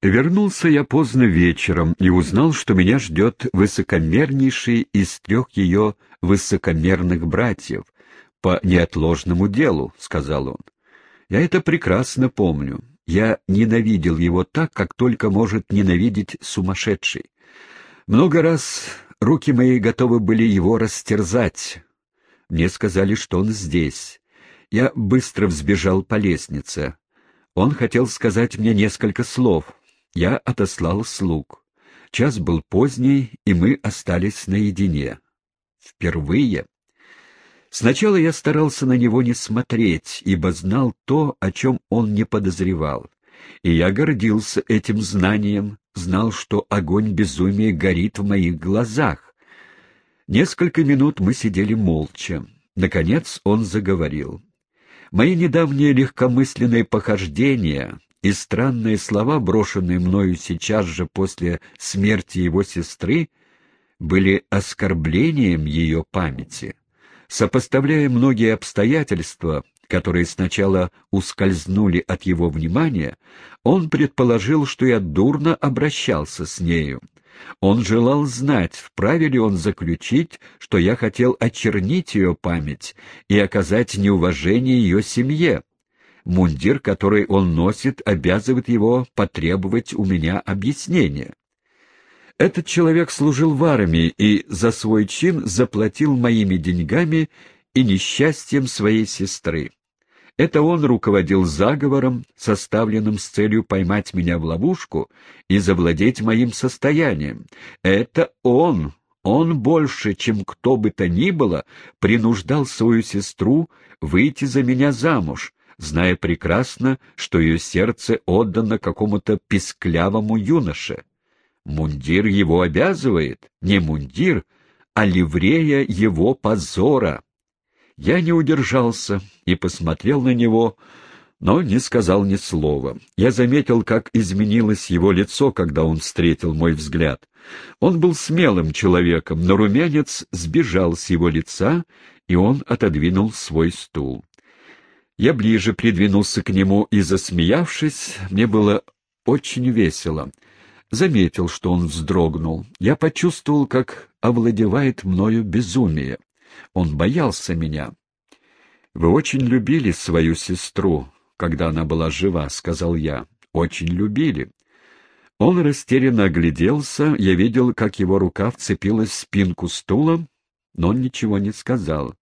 Вернулся я поздно вечером и узнал, что меня ждет высокомернейший из трех ее высокомерных братьев по неотложному делу, — сказал он. Я это прекрасно помню. Я ненавидел его так, как только может ненавидеть сумасшедший. Много раз руки мои готовы были его растерзать. Мне сказали, что он здесь. Я быстро взбежал по лестнице. Он хотел сказать мне несколько слов, я отослал слуг. Час был поздний, и мы остались наедине. Впервые. Сначала я старался на него не смотреть, ибо знал то, о чем он не подозревал. И я гордился этим знанием, знал, что огонь безумия горит в моих глазах. Несколько минут мы сидели молча. Наконец он заговорил. Мои недавние легкомысленные похождения, и странные слова, брошенные мною сейчас же после смерти его сестры, были оскорблением ее памяти. Сопоставляя многие обстоятельства, которые сначала ускользнули от его внимания, он предположил, что я дурно обращался с нею. Он желал знать, вправе ли он заключить, что я хотел очернить ее память и оказать неуважение ее семье, Мундир, который он носит, обязывает его потребовать у меня объяснения. Этот человек служил в армии и за свой чин заплатил моими деньгами и несчастьем своей сестры. Это он руководил заговором, составленным с целью поймать меня в ловушку и завладеть моим состоянием. Это он, он больше, чем кто бы то ни было, принуждал свою сестру выйти за меня замуж, зная прекрасно, что ее сердце отдано какому-то писклявому юноше. Мундир его обязывает, не мундир, а ливрея его позора. Я не удержался и посмотрел на него, но не сказал ни слова. Я заметил, как изменилось его лицо, когда он встретил мой взгляд. Он был смелым человеком, но румянец сбежал с его лица, и он отодвинул свой стул. Я ближе придвинулся к нему и, засмеявшись, мне было очень весело. Заметил, что он вздрогнул. Я почувствовал, как овладевает мною безумие. Он боялся меня. «Вы очень любили свою сестру, когда она была жива», — сказал я. «Очень любили». Он растерянно огляделся, я видел, как его рука вцепилась в спинку стула, но он ничего не сказал.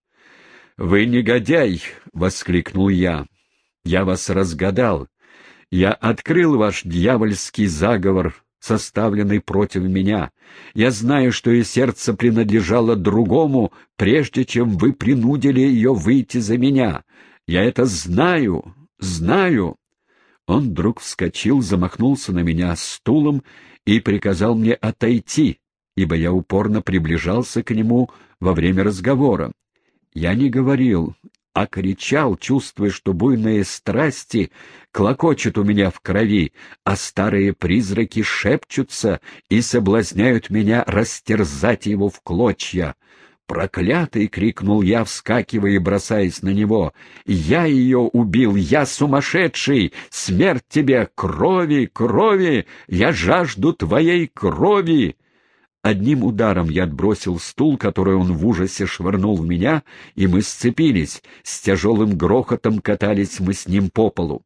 «Вы негодяй!» — воскликнул я. «Я вас разгадал. Я открыл ваш дьявольский заговор, составленный против меня. Я знаю, что ее сердце принадлежало другому, прежде чем вы принудили ее выйти за меня. Я это знаю, знаю!» Он вдруг вскочил, замахнулся на меня стулом и приказал мне отойти, ибо я упорно приближался к нему во время разговора. Я не говорил, а кричал, чувствуя, что буйные страсти клокочут у меня в крови, а старые призраки шепчутся и соблазняют меня растерзать его в клочья. «Проклятый!» — крикнул я, вскакивая и бросаясь на него. «Я ее убил! Я сумасшедший! Смерть тебе! Крови! Крови! Я жажду твоей крови!» Одним ударом я отбросил стул, который он в ужасе швырнул в меня, и мы сцепились. С тяжелым грохотом катались мы с ним по полу.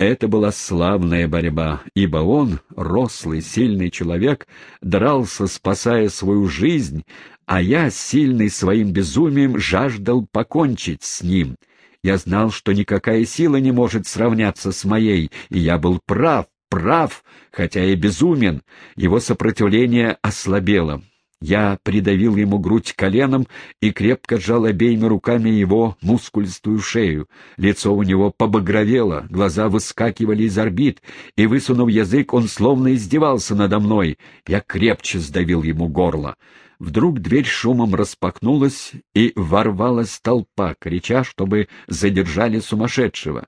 Это была славная борьба, ибо он, рослый, сильный человек, дрался, спасая свою жизнь, а я, сильный своим безумием, жаждал покончить с ним. Я знал, что никакая сила не может сравняться с моей, и я был прав, прав, хотя и безумен, его сопротивление ослабело. Я придавил ему грудь коленом и крепко сжал обеими руками его мускулистую шею. Лицо у него побагровело, глаза выскакивали из орбит, и, высунув язык, он словно издевался надо мной. Я крепче сдавил ему горло. Вдруг дверь шумом распахнулась, и ворвалась толпа, крича, чтобы задержали сумасшедшего.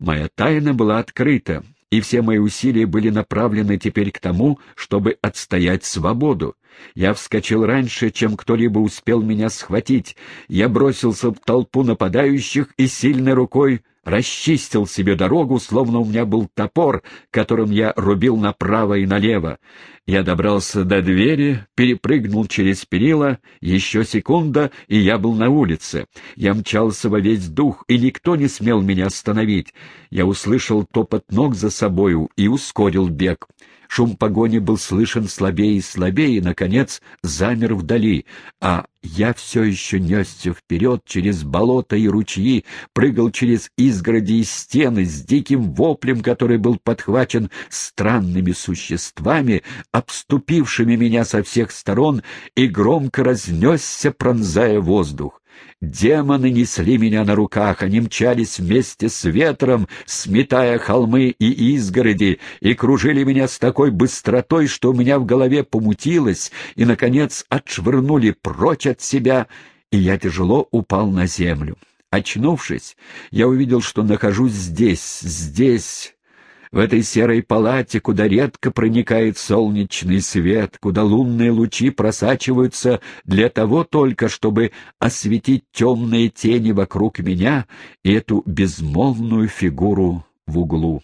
Моя тайна была открыта и все мои усилия были направлены теперь к тому, чтобы отстоять свободу. Я вскочил раньше, чем кто-либо успел меня схватить. Я бросился в толпу нападающих и сильной рукой расчистил себе дорогу, словно у меня был топор, которым я рубил направо и налево. Я добрался до двери, перепрыгнул через перила, еще секунда, и я был на улице. Я мчался во весь дух, и никто не смел меня остановить. Я услышал топот ног за собою и ускорил бег. Шум погони был слышен слабее и слабее, и, наконец, замер вдали, а я все еще несся вперед через болота и ручьи, прыгал через изгороди и стены с диким воплем, который был подхвачен странными существами, обступившими меня со всех сторон, и громко разнесся, пронзая воздух. Демоны несли меня на руках, они мчались вместе с ветром, сметая холмы и изгороди, и кружили меня с такой быстротой, что у меня в голове помутилось, и, наконец, отшвырнули прочь от себя, и я тяжело упал на землю. Очнувшись, я увидел, что нахожусь здесь, здесь, в этой серой палате, куда редко проникает солнечный свет, куда лунные лучи просачиваются для того только, чтобы осветить темные тени вокруг меня и эту безмолвную фигуру в углу.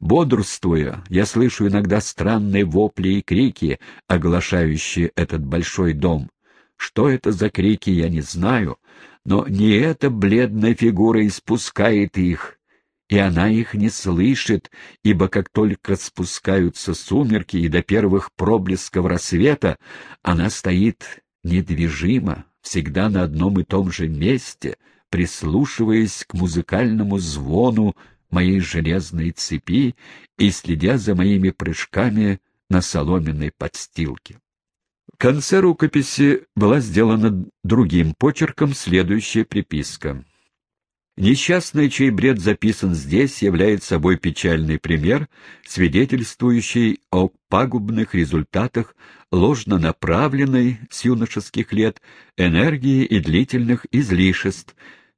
Бодрствуя, я слышу иногда странные вопли и крики, оглашающие этот большой дом. Что это за крики, я не знаю, но не эта бледная фигура испускает их, и она их не слышит, ибо как только спускаются сумерки и до первых проблесков рассвета, она стоит недвижимо, всегда на одном и том же месте, прислушиваясь к музыкальному звону моей железной цепи и следя за моими прыжками на соломенной подстилке. В конце рукописи была сделана другим почерком следующая приписка. Несчастный, чей бред записан здесь, является собой печальный пример, свидетельствующий о пагубных результатах ложно направленной с юношеских лет энергии и длительных излишеств,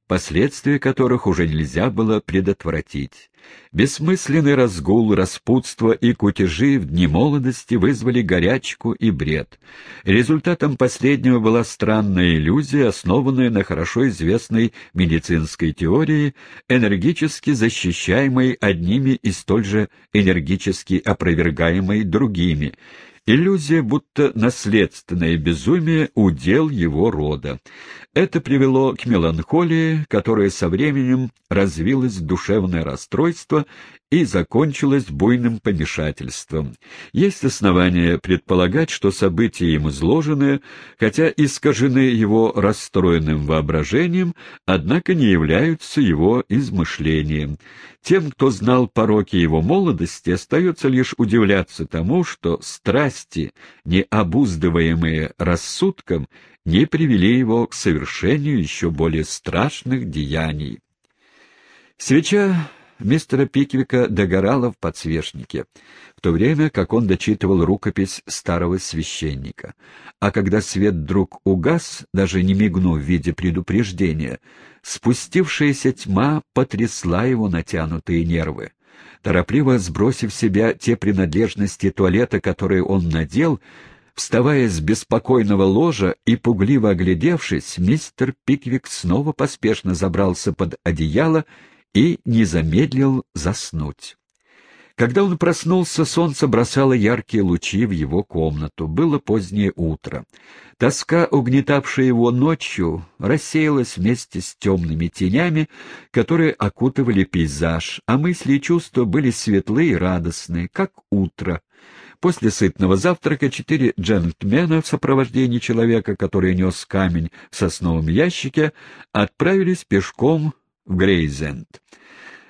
последствия которых уже нельзя было предотвратить. Бессмысленный разгул, распутство и кутежи в дни молодости вызвали горячку и бред. Результатом последнего была странная иллюзия, основанная на хорошо известной медицинской теории, энергически защищаемой одними и столь же энергически опровергаемой другими, Иллюзия, будто наследственное безумие, удел его рода. Это привело к меланхолии, которая со временем развилась в душевное расстройство и закончилась буйным помешательством. Есть основания предполагать, что события им изложенные, хотя искажены его расстроенным воображением, однако не являются его измышлением. Тем, кто знал пороки его молодости, остается лишь удивляться тому, что страсти, не обуздываемые рассудком, не привели его к совершению еще более страшных деяний. Свеча мистера Пиквика догорала в подсвечнике, в то время как он дочитывал рукопись старого священника. А когда свет вдруг угас, даже не мигнув в виде предупреждения, спустившаяся тьма потрясла его натянутые нервы. Торопливо сбросив себя те принадлежности туалета, которые он надел, Вставая с беспокойного ложа и пугливо оглядевшись, мистер Пиквик снова поспешно забрался под одеяло и не замедлил заснуть. Когда он проснулся, солнце бросало яркие лучи в его комнату. Было позднее утро. Тоска, угнетавшая его ночью, рассеялась вместе с темными тенями, которые окутывали пейзаж, а мысли и чувства были светлые и радостные, как утро. После сытного завтрака четыре джентльмена в сопровождении человека, который нес камень в сосновом ящике, отправились пешком в Грейзенд.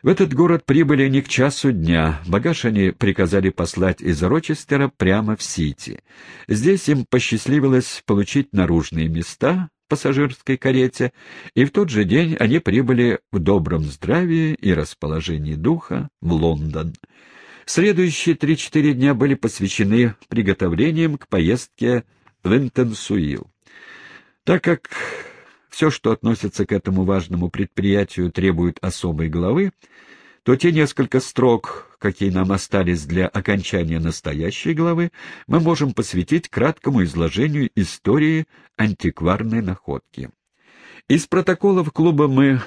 В этот город прибыли не к часу дня. Багаж они приказали послать из Рочестера прямо в Сити. Здесь им посчастливилось получить наружные места в пассажирской карете, и в тот же день они прибыли в добром здравии и расположении духа в Лондон. Следующие три-четыре дня были посвящены приготовлениям к поездке в Интенсуил. Так как все, что относится к этому важному предприятию, требует особой главы, то те несколько строк, какие нам остались для окончания настоящей главы, мы можем посвятить краткому изложению истории антикварной находки. Из протоколов клуба мы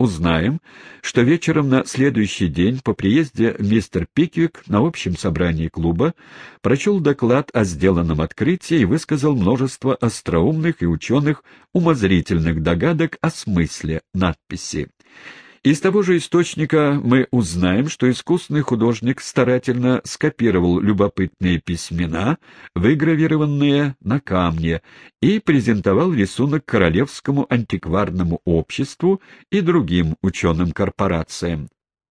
узнаем, что вечером на следующий день по приезде мистер Пиквик на общем собрании клуба прочел доклад о сделанном открытии и высказал множество остроумных и ученых умозрительных догадок о смысле надписи. Из того же источника мы узнаем, что искусный художник старательно скопировал любопытные письмена, выгравированные на камне, и презентовал рисунок Королевскому антикварному обществу и другим ученым корпорациям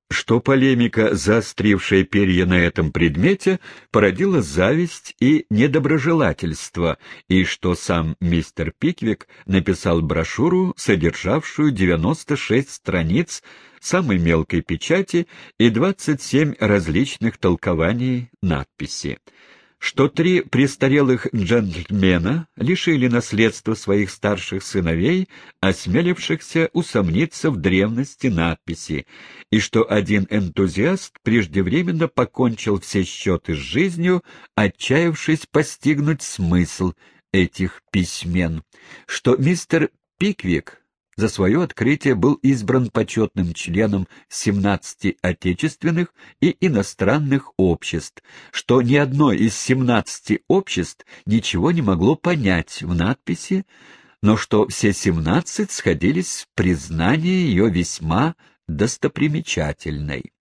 что полемика, заострившая перья на этом предмете, породила зависть и недоброжелательство, и что сам мистер Пиквик написал брошюру, содержавшую 96 страниц самой мелкой печати и 27 различных толкований надписи что три престарелых джентльмена лишили наследства своих старших сыновей, осмелившихся усомниться в древности надписи, и что один энтузиаст преждевременно покончил все счеты с жизнью, отчаявшись постигнуть смысл этих письмен, что мистер Пиквик за свое открытие был избран почетным членом 17 отечественных и иностранных обществ, что ни одно из 17 обществ ничего не могло понять в надписи, но что все 17 сходились в признании ее весьма достопримечательной.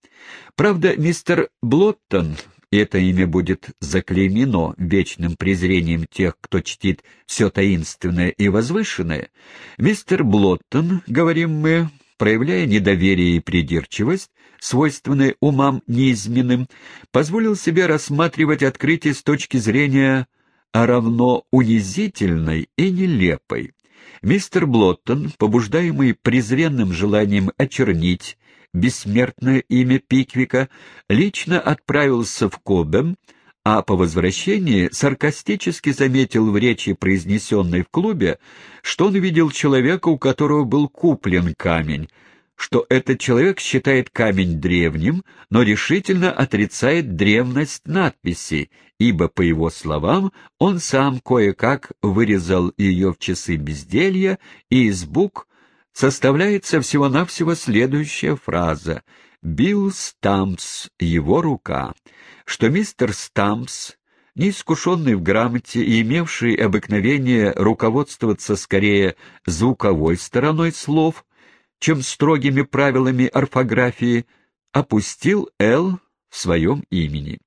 Правда, мистер Блоттон и это имя будет заклеймено вечным презрением тех, кто чтит все таинственное и возвышенное, мистер Блоттон, говорим мы, проявляя недоверие и придирчивость, свойственные умам неизменным, позволил себе рассматривать открытие с точки зрения равно унизительной и нелепой. Мистер Блоттон, побуждаемый презренным желанием очернить бессмертное имя Пиквика, лично отправился в Кобем, а по возвращении саркастически заметил в речи, произнесенной в клубе, что он видел человека, у которого был куплен камень, что этот человек считает камень древним, но решительно отрицает древность надписи, ибо, по его словам, он сам кое-как вырезал ее в часы безделья и из букв составляется всего-навсего следующая фраза «Билл Стампс, его рука», что мистер Стампс, неискушенный в грамоте и имевший обыкновение руководствоваться скорее звуковой стороной слов, чем строгими правилами орфографии, опустил «Л» в своем имени.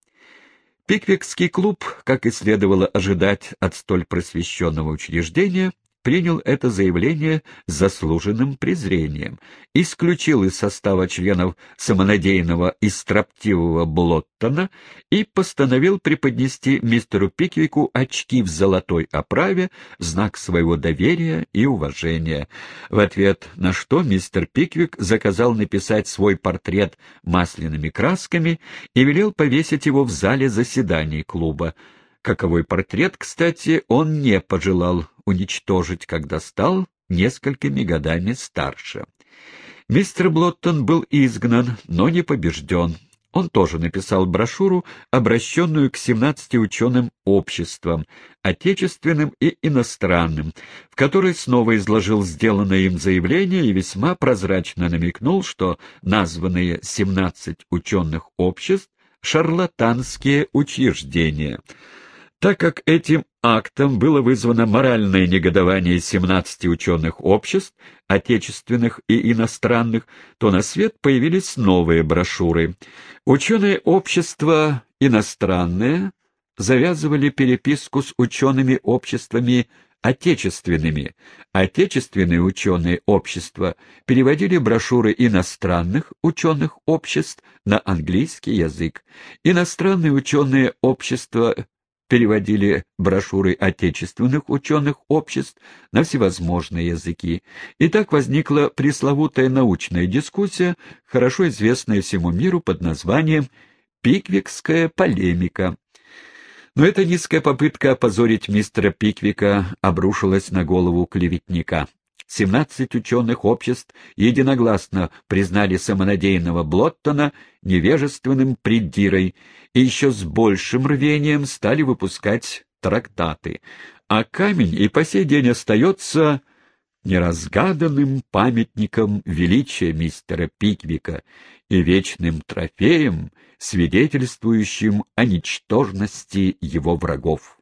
Пиквикский клуб, как и следовало ожидать от столь просвещенного учреждения, принял это заявление с заслуженным презрением, исключил из состава членов самонадеянного и строптивого Блоттона и постановил преподнести мистеру Пиквику очки в золотой оправе знак своего доверия и уважения, в ответ на что мистер Пиквик заказал написать свой портрет масляными красками и велел повесить его в зале заседаний клуба, Каковой портрет, кстати, он не пожелал уничтожить, когда стал несколькими годами старше. Мистер Блоттон был изгнан, но не побежден. Он тоже написал брошюру, обращенную к 17 ученым обществам, отечественным и иностранным, в которой снова изложил сделанное им заявление и весьма прозрачно намекнул, что названные 17 ученых обществ — шарлатанские учреждения — так как этим актом было вызвано моральное негодование 17 ученых обществ, отечественных и иностранных, то на свет появились новые брошюры. Ученые общества иностранные завязывали переписку с учеными обществами отечественными. Отечественные ученые общества переводили брошюры иностранных ученых обществ на английский язык. Иностранные ученые общества переводили брошюры отечественных ученых обществ на всевозможные языки. И так возникла пресловутая научная дискуссия, хорошо известная всему миру под названием «Пиквикская полемика». Но эта низкая попытка опозорить мистера Пиквика обрушилась на голову клеветника. Семнадцать ученых обществ единогласно признали самонадеянного Блоттона невежественным придирой и еще с большим рвением стали выпускать трактаты. А камень и по сей день остается неразгаданным памятником величия мистера Пиквика и вечным трофеем, свидетельствующим о ничтожности его врагов.